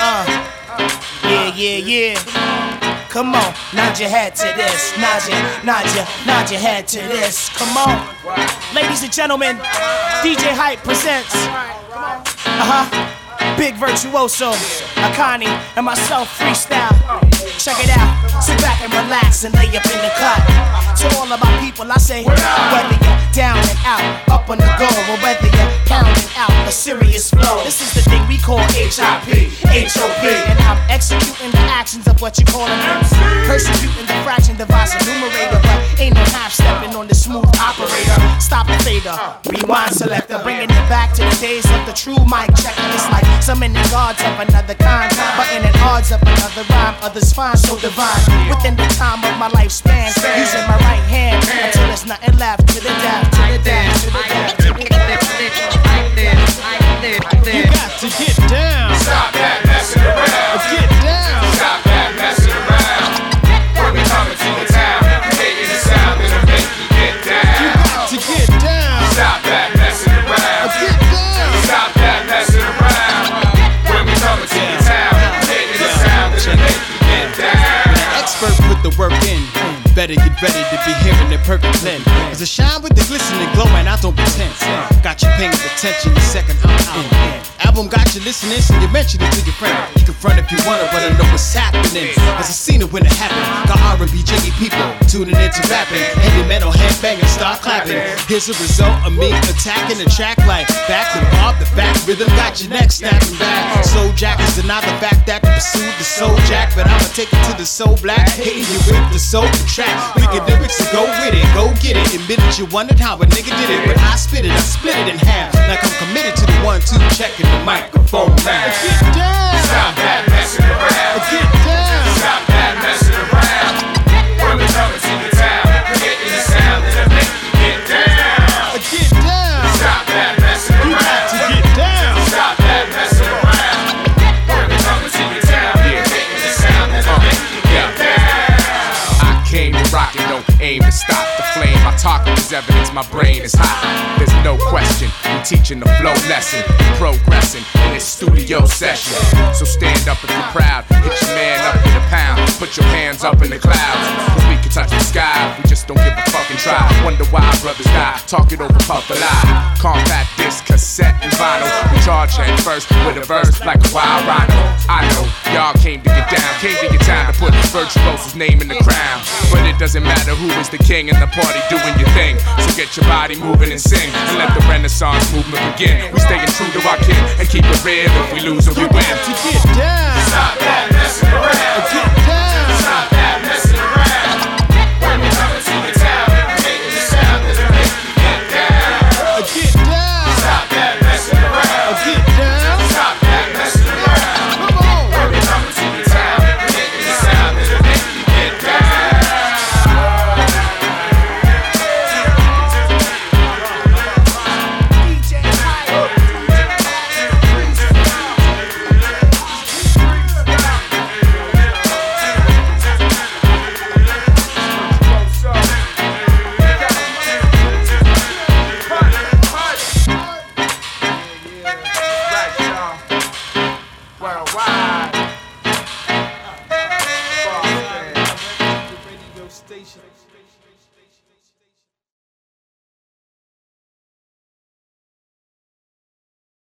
Uh, yeah, yeah, yeah. Come on, nod your head to this. Nod your, nod your, nod your head to this. Come on. Ladies and gentlemen, DJ Hype presents. Uh huh. Big Virtuoso, Akani, and myself freestyle. Check it out. Sit back and relax and lay up in the cut. To all of my people, I say, whether you're down and out, up on the go, or whether you're pounding out a serious flow. This is the thing we call HIP, HOP, and I'm executing the actions of what you call an MC. Persecuting the fraction device enumerator, but ain't no half stepping on the smooth operator. Stop the fader, rewind selector, bringing it back to the days of the true mic checker. It's like summoning gods of another kind, but in an odds of another rhyme, others find so divine. Within the time of my lifespan, using my right hand. Until there's nothing left. The to the death, to the death. To the death. You got to get Better get ready to be hearing the perfect blend. Cause I shine with the glistening glow and I don't pretend. Got you paying attention the second I'm out. Album got you listening, so you mention it to your friend. You can front if you wanna, but I know what's happening. Cause I seen it when it happened. Got R&B jiggy people tuning into rapping. Heavy metal headbanging, start clapping. Here's a result of me attacking the track like back and bob. The back rhythm got your neck snapping back. Soul Jack is the fact that pursued the soul jack, but I'ma take it to the soul black. Hitting you with the soul track. Wicked lyrics to go with it, go get it. Admit it, you wondered how a nigga did it, but I spit it, I split it in half. Like I'm committed to the one, two, checking the microphone now. Came to rock and don't aim to stop the flame. My talk is evidence my brain is hot. There's no question, I'm teaching the flow lesson, progressing in this studio session. So stand up if you're proud, hit your man up in the pound, put your hands up in the clouds. We can touch try. Wonder why brothers die, talk it over puff a lie. Compact disc, cassette, and vinyl. We charge head first with a verse like a wild rhino. I know y'all came to get down, came to get time to put Virtuoso's name in the crown. But it doesn't matter who is the king in the party doing your thing. So get your body moving and sing and let the Renaissance movement begin. We staying true to our kin and keep it real. If we lose or we win. To get down. station.